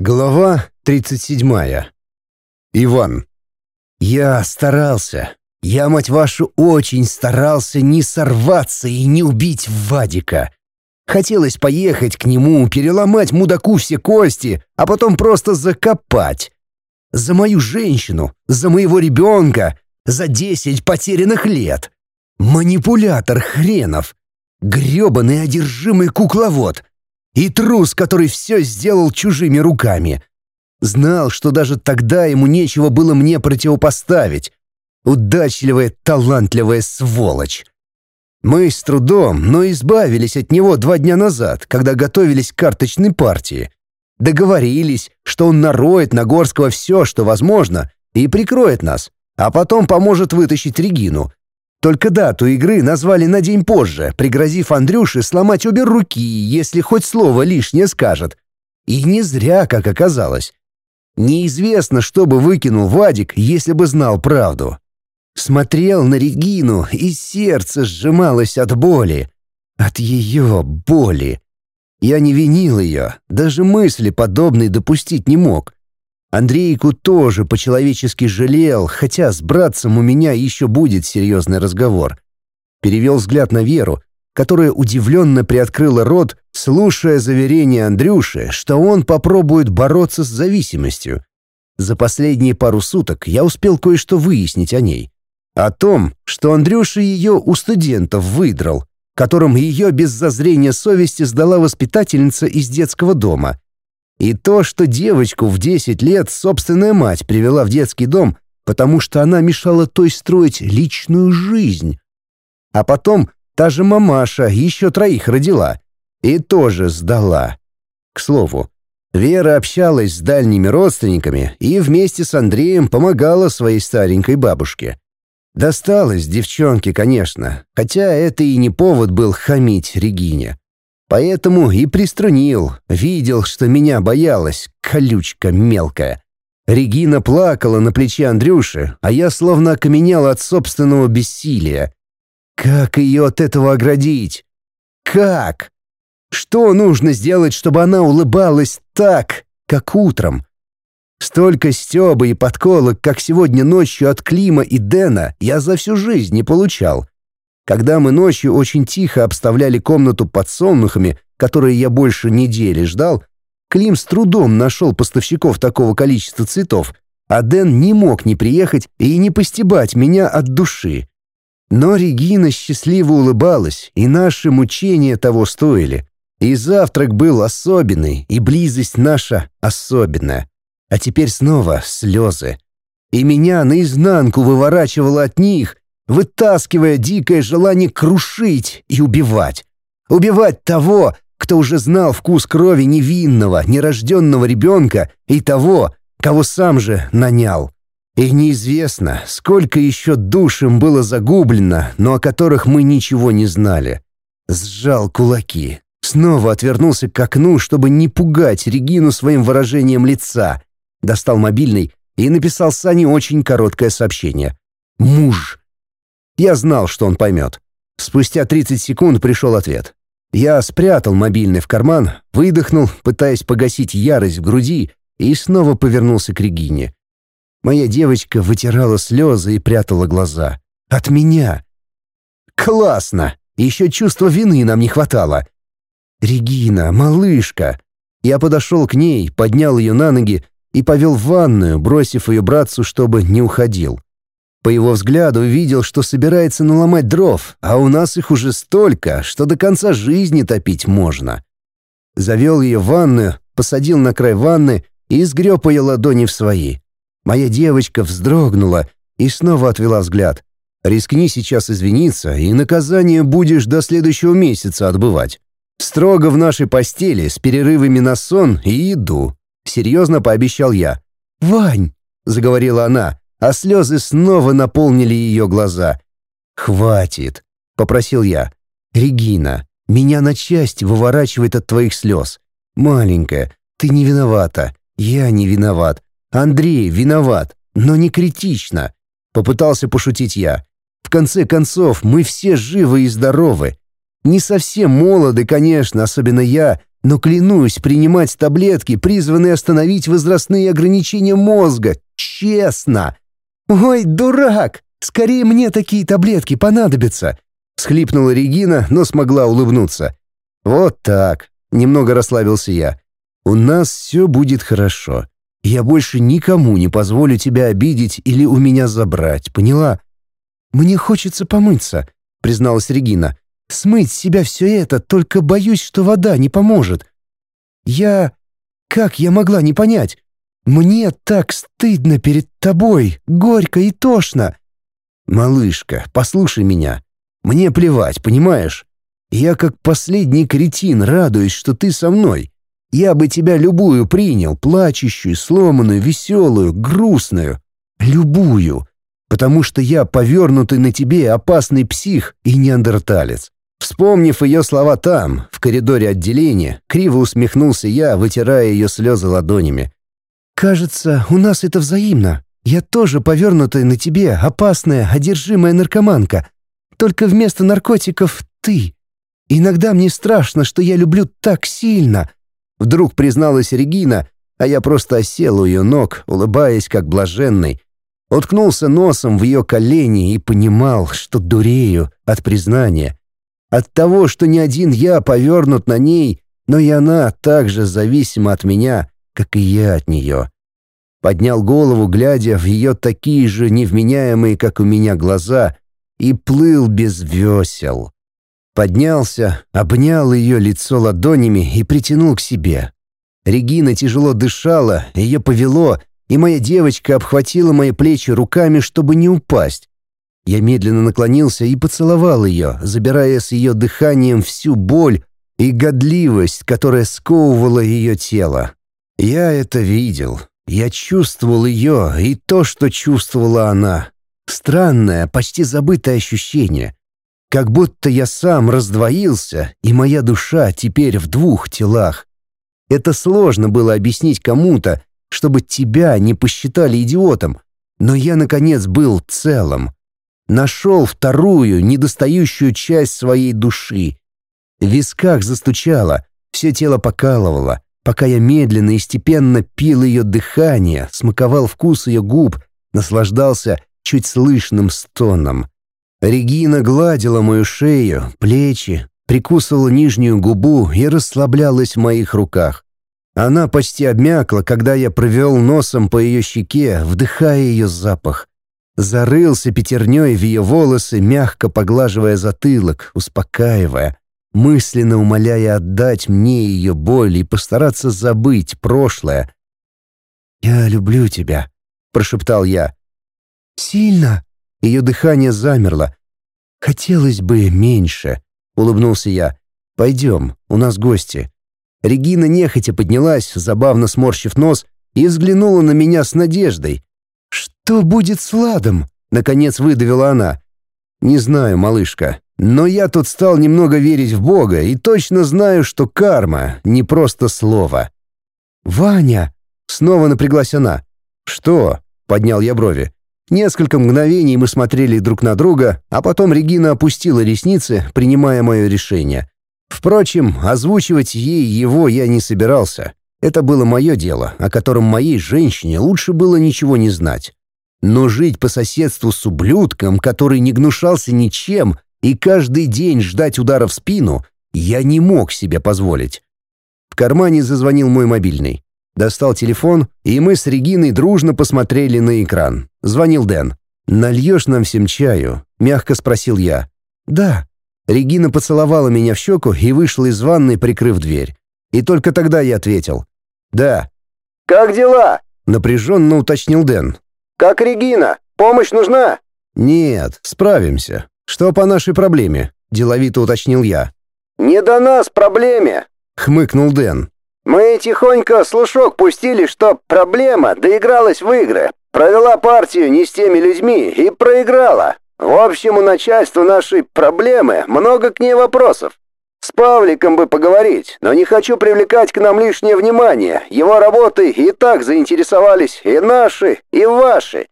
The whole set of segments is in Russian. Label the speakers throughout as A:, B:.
A: Глава 37. Иван. Я старался. Я, мать вашу, очень старался не сорваться и не убить Вадика. Хотелось поехать к нему, переломать мудаку все кости, а потом просто закопать. За мою женщину, за моего ребенка, за десять потерянных лет. Манипулятор хренов. грёбаный одержимый кукловод. И трус, который все сделал чужими руками. Знал, что даже тогда ему нечего было мне противопоставить. Удачливая, талантливая сволочь. Мы с трудом, но избавились от него два дня назад, когда готовились к карточной партии. Договорились, что он нароет на Горского все, что возможно, и прикроет нас, а потом поможет вытащить Регину, только дату игры назвали на день позже, пригрозив Андрюше сломать обе руки, если хоть слово лишнее скажет. И не зря, как оказалось. Неизвестно, что бы выкинул Вадик, если бы знал правду. Смотрел на Регину, и сердце сжималось от боли. От ее боли. Я не винил ее, даже мысли подобной допустить не мог. Андрейку тоже по-человечески жалел, хотя с братцем у меня еще будет серьезный разговор. Перевел взгляд на Веру, которая удивленно приоткрыла рот, слушая заверение Андрюши, что он попробует бороться с зависимостью. За последние пару суток я успел кое-что выяснить о ней. О том, что Андрюша ее у студентов выдрал, которым ее без зазрения совести сдала воспитательница из детского дома — и то, что девочку в 10 лет собственная мать привела в детский дом, потому что она мешала той строить личную жизнь. А потом та же мамаша еще троих родила и тоже сдала. К слову, Вера общалась с дальними родственниками и вместе с Андреем помогала своей старенькой бабушке. Досталось девчонке, конечно, хотя это и не повод был хамить Регине. Поэтому и приструнил, видел, что меня боялась, колючка мелкая. Регина плакала на плече Андрюши, а я словно окаменел от собственного бессилия. Как ее от этого оградить? Как? Что нужно сделать, чтобы она улыбалась так, как утром? Столько стёба и подколок, как сегодня ночью от Клима и Дэна, я за всю жизнь не получал. Когда мы ночью очень тихо обставляли комнату подсолнухами, которые я больше недели ждал, Клим с трудом нашел поставщиков такого количества цветов, а Дэн не мог не приехать и не постебать меня от души. Но Регина счастливо улыбалась, и наши мучения того стоили. И завтрак был особенный, и близость наша особенная. А теперь снова слезы. И меня наизнанку выворачивало от них, вытаскивая дикое желание крушить и убивать. Убивать того, кто уже знал вкус крови невинного, нерожденного ребенка и того, кого сам же нанял. И неизвестно, сколько еще душ им было загублено, но о которых мы ничего не знали. Сжал кулаки. Снова отвернулся к окну, чтобы не пугать Регину своим выражением лица. Достал мобильный и написал Сане очень короткое сообщение. «Муж, я знал, что он поймет. Спустя 30 секунд пришел ответ. Я спрятал мобильный в карман, выдохнул, пытаясь погасить ярость в груди, и снова повернулся к Регине. Моя девочка вытирала слезы и прятала глаза. От меня. Классно! Еще чувства вины нам не хватало. «Регина, малышка!» Я подошел к ней, поднял ее на ноги и повел в ванную, бросив ее братцу, чтобы не уходил. По его взгляду видел, что собирается наломать дров, а у нас их уже столько, что до конца жизни топить можно. Завел ее в ванную, посадил на край ванны и сгреб ее ладони в свои. Моя девочка вздрогнула и снова отвела взгляд. «Рискни сейчас извиниться, и наказание будешь до следующего месяца отбывать. Строго в нашей постели, с перерывами на сон и еду», — серьезно пообещал я. «Вань!» — заговорила она, а слезы снова наполнили ее глаза. «Хватит», — попросил я. «Регина, меня на части выворачивает от твоих слез. Маленькая, ты не виновата, я не виноват, Андрей виноват, но не критично», — попытался пошутить я. «В конце концов, мы все живы и здоровы. Не совсем молоды, конечно, особенно я, но клянусь принимать таблетки, призванные остановить возрастные ограничения мозга. Честно. Ой, дурак! Скорее мне такие таблетки понадобятся. Схлипнула Регина, но смогла улыбнуться. Вот так. Немного расслабился я. У нас все будет хорошо. Я больше никому не позволю тебя обидеть или у меня забрать, поняла? Мне хочется помыться, призналась Регина. Смыть с себя все это, только боюсь, что вода не поможет. Я... Как я могла не понять? Мне так стыдно перед тобой, горько и тошно. Малышка, послушай меня. Мне плевать, понимаешь? Я как последний кретин радуюсь, что ты со мной. Я бы тебя любую принял, плачущую, сломанную, веселую, грустную. Любую. Потому что я повернутый на тебе опасный псих и неандерталец. Вспомнив ее слова там, в коридоре отделения, криво усмехнулся я, вытирая ее слезы ладонями. «Кажется, у нас это взаимно. Я тоже повернутая на тебе, опасная, одержимая наркоманка. Только вместо наркотиков ты. Иногда мне страшно, что я люблю так сильно». Вдруг призналась Регина, а я просто осел у ее ног, улыбаясь как блаженный. Уткнулся носом в ее колени и понимал, что дурею от признания. От того, что не один я повернут на ней, но и она так же зависима от меня, как и я от нее. Поднял голову, глядя в ее такие же невменяемые, как у меня, глаза, и плыл без весел. Поднялся, обнял ее лицо ладонями и притянул к себе. Регина тяжело дышала, ее повело, и моя девочка обхватила мои плечи руками, чтобы не упасть. Я медленно наклонился и поцеловал ее, забирая с ее дыханием всю боль и годливость, которая сковывала ее тело. Я это видел. Я чувствовал ее и то, что чувствовала она. Странное, почти забытое ощущение. Как будто я сам раздвоился, и моя душа теперь в двух телах. Это сложно было объяснить кому-то, чтобы тебя не посчитали идиотом, но я, наконец, был целым. Нашел вторую, недостающую часть своей души. В висках застучало, все тело покалывало, пока я медленно и степенно пил ее дыхание, смаковал вкус ее губ, наслаждался чуть слышным стоном. Регина гладила мою шею, плечи, прикусывала нижнюю губу и расслаблялась в моих руках. Она почти обмякла, когда я провел носом по ее щеке, вдыхая ее запах. Зарылся пятерней в ее волосы, мягко поглаживая затылок, успокаивая, мысленно умоляя отдать мне ее боль и постараться забыть прошлое. «Я люблю тебя», — прошептал я. «Сильно?» Ее дыхание замерло. «Хотелось бы меньше», — улыбнулся я. «Пойдем, у нас гости». Регина нехотя поднялась, забавно сморщив нос, и взглянула на меня с надеждой. «Что будет с Ладом?» — наконец выдавила она. «Не знаю, малышка, но я тут стал немного верить в Бога и точно знаю, что карма — не просто слово». «Ваня!» — снова напряглась она. «Что?» — поднял я брови. Несколько мгновений мы смотрели друг на друга, а потом Регина опустила ресницы, принимая мое решение. Впрочем, озвучивать ей его я не собирался. Это было мое дело, о котором моей женщине лучше было ничего не знать. Но жить по соседству с ублюдком, который не гнушался ничем, и каждый день ждать удара в спину, я не мог себе позволить. В кармане зазвонил мой мобильный. Достал телефон, и мы с Региной дружно посмотрели на экран. Звонил Дэн. «Нальешь нам всем чаю?» — мягко спросил я. «Да». Регина поцеловала меня в щеку и вышла из ванной, прикрыв дверь. И только тогда я ответил. «Да».
B: «Как дела?»
A: — напряженно уточнил Дэн.
B: «Как Регина? Помощь нужна?»
A: «Нет, справимся. Что по нашей проблеме?» — деловито уточнил я.
B: «Не до нас проблеме!»
A: — хмыкнул Дэн.
B: «Мы тихонько слушок пустили, что проблема доигралась в игры, провела партию не с теми людьми и проиграла. В общем, у начальства нашей проблемы много к ней вопросов. С Павликом бы поговорить, но не хочу привлекать к нам лишнее внимание. Его работы и так заинтересовались и наши, и ваши.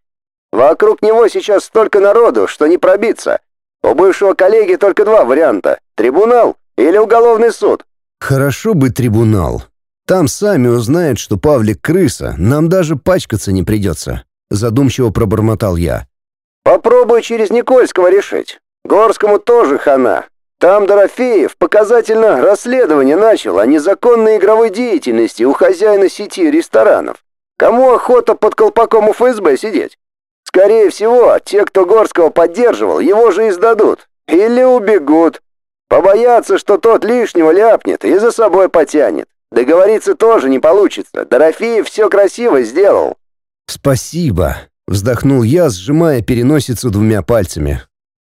B: Вокруг него сейчас столько народу, что не пробиться. У бывшего коллеги только два варианта – трибунал или уголовный суд.
A: Хорошо бы трибунал. Там сами узнают, что Павлик крыса, нам даже пачкаться не придется. Задумчиво пробормотал я.
B: Попробуй через Никольского решить. Горскому тоже хана. Там Дорофеев показательно расследование начал о незаконной игровой деятельности у хозяина сети ресторанов. Кому охота под колпаком у ФСБ сидеть? Скорее всего, те, кто Горского поддерживал, его же издадут. Или убегут. Побоятся, что тот лишнего ляпнет и за собой потянет. Договориться тоже не получится. Дорофеев все красиво сделал.
A: «Спасибо», — вздохнул я, сжимая переносицу двумя пальцами.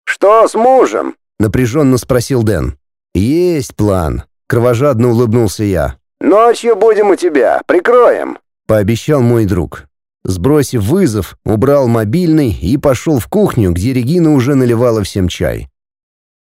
B: «Что с мужем?»
A: — напряженно спросил Дэн. «Есть план», — кровожадно улыбнулся я.
B: «Ночью будем у тебя, прикроем», —
A: пообещал мой друг. Сбросив вызов, убрал мобильный и пошел в кухню, где Регина уже наливала всем чай.